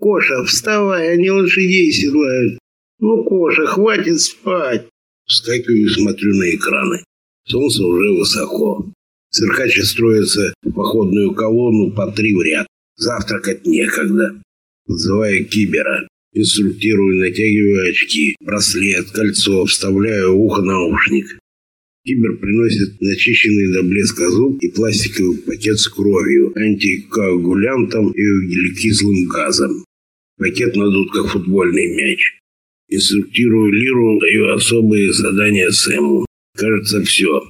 Коша, вставай, они лошадей седлают. Ну, Коша, хватит спать. Вскакиваю и смотрю на экраны. Солнце уже высоко. Циркачи строятся в походную колонну по три в ряд. Завтракать некогда. Подзываю кибера. Инструктирую, натягиваю очки, браслет, кольцо, вставляю ухо наушник. Кибер приносит начищенный до блеска зуб и пластиковый пакет с кровью, антикоагулянтом и углекислым газом. Пакет надут, как футбольный мяч. Инструктирую Лиру, даю особые задания Сэму. Кажется, все.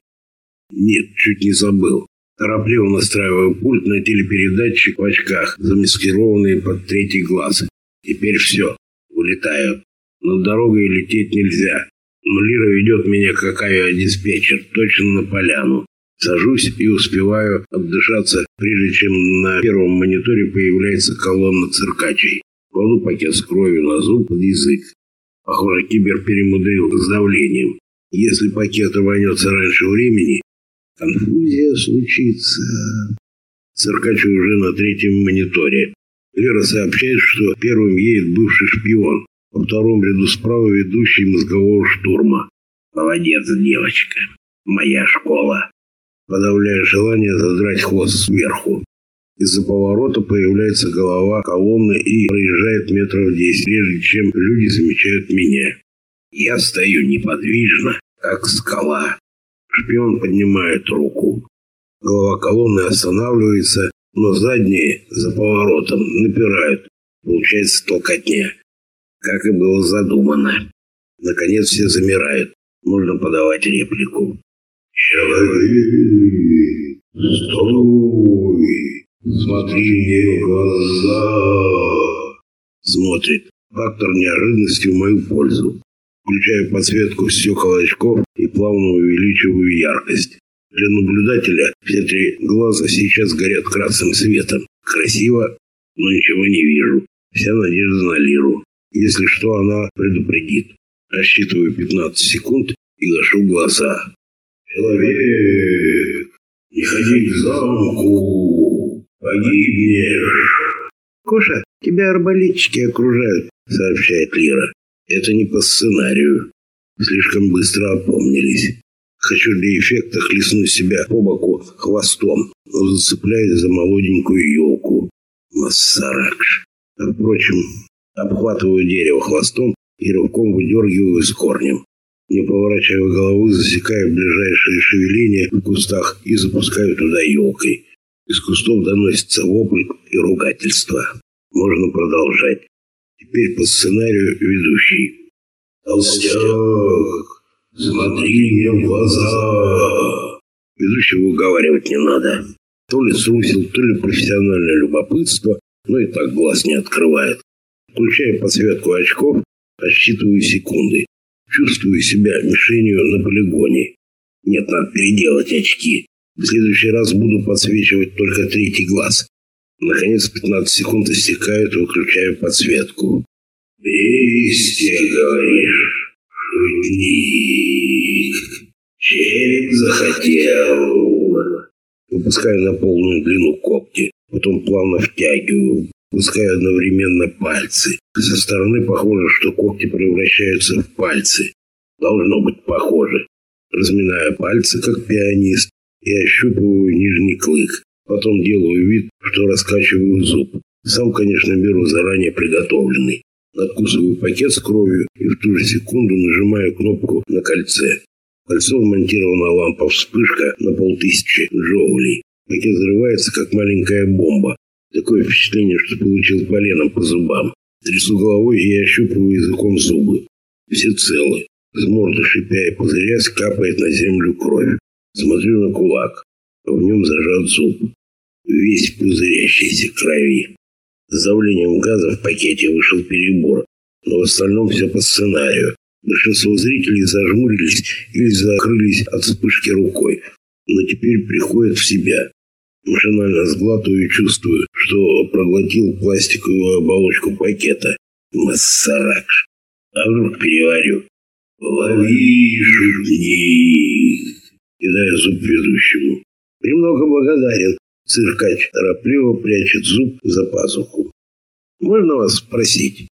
Нет, чуть не забыл. Торопливо настраиваю пульт на телепередатчик в очках, замаскированный под третий глаз. Теперь все. Улетаю. Но дорогой лететь нельзя. Но Лира ведет меня как авиадиспетчер, точно на поляну. Сажусь и успеваю отдышаться, прежде чем на первом мониторе появляется колонна циркачей. Кладу пакет с кровью на зуб под язык. Похоже, кибер перемудрил с давлением. Если пакет рванется раньше времени, конфузия случится. Циркач уже на третьем мониторе. Лера сообщает, что первым едет бывший шпион, во втором ряду справа ведущий мозгового штурма. Молодец, девочка. Моя школа. Подавляя желание задрать хвост сверху. Из-за поворота появляется голова колонны и проезжает метров десять, прежде чем люди замечают меня. Я стою неподвижно, как скала. Шпион поднимает руку. Голова колонны останавливается, но задние за поворотом напирают. Получается толкотня. Как и было задумано. Наконец все замирают. Можно подавать реплику. «Человек, стой! Смотри мне в глаза!» Смотрит. Фактор неожиданности в мою пользу. Включаю подсветку стекол очков и плавно увеличиваю яркость. Для наблюдателя все три глаза сейчас горят красным светом. Красиво, но ничего не вижу. Вся надежда на Лиру. Если что, она предупредит. Рассчитываю 15 секунд и гашу глаза. «Человек, не ходи к замку, погибнешь!» «Коша, тебя арбалетчики окружают», — сообщает Лира. «Это не по сценарию. Слишком быстро опомнились. Хочу для эффекта хлестнуть себя по боку хвостом, но зацепляюсь за молоденькую елку. Массаракш. Впрочем, обхватываю дерево хвостом и рывком выдергиваю с корнем. Не поворачивая головы, засекаю ближайшее шевеление в кустах и запускаю туда елкой. Из кустов доносится вопль и ругательство. Можно продолжать. Теперь по сценарию ведущий. «Толстяк, смотри мне в глаза!» Ведущего уговаривать не надо. То ли срусил, то ли профессиональное любопытство, но и так глаз не открывает. Включая подсветку очков, отсчитываю секунды. Чувствую себя мишенью на полигоне. Нет, надо переделать очки. В следующий раз буду подсвечивать только третий глаз. Наконец, 15 секунд истекают, выключаю подсветку. «Бестия, говоришь, шутник, череп захотел». Выпускаю на полную длину когти, потом плавно втягиваю, пуская одновременно пальцы. Со стороны похоже, что когти превращаются в пальцы. Должно быть похоже. Разминая пальцы, как пианист, и ощупываю нижний клык. Потом делаю вид, что раскачиваю зуб. Сам, конечно, беру заранее приготовленный. Откусываю пакет с кровью и в ту же секунду нажимаю кнопку на кольце. кольцо вмонтирована лампа-вспышка на полтысячи джоулей. Пакет взрывается, как маленькая бомба. Такое впечатление, что получил поленом по зубам. Трясу головой и ощупываю языком зубы. Все целы. С морды шипя и пузырясь, капает на землю кровь. Смотрю на кулак. В нем зажат зуб. Весь пузырящийся крови. С давлением газа в пакете вышел перебор. Но в остальном все по сценарию. Большинство зрителей зажмурились или закрылись от вспышки рукой. Но теперь приходят в себя. Машинально сглатываю и чувствую, что проглотил пластиковую оболочку пакета. Массаракш. А вдруг переварю. Лови, шутник. Кидая зуб ведущему. Премного благодарен. Циркач торопливо прячет зуб за пазуху. Можно вас спросить?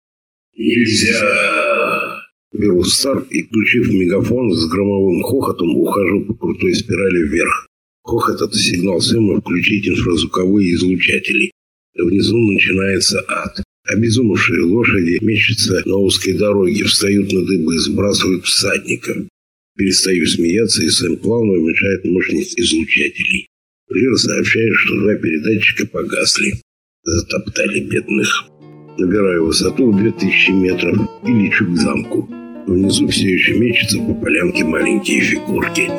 Нельзя. Беру старт и, включив мегафон с громовым хохотом, ухожу по крутой спирали вверх. Хохот – это сигнал Сэма включить инфразвуковые излучатели. Внизу начинается ад. Обезумевшие лошади мечутся на узкой дороге, встают на дыбы, сбрасывают всадников. Перестаю смеяться, и Сэм плавно уменьшает мощность излучателей. Лир сообщает, что два передатчика погасли. Затоптали бедных. Набираю высоту в 2000 метров и лечу к замку. Внизу все еще мечутся по полянке маленькие фигурки.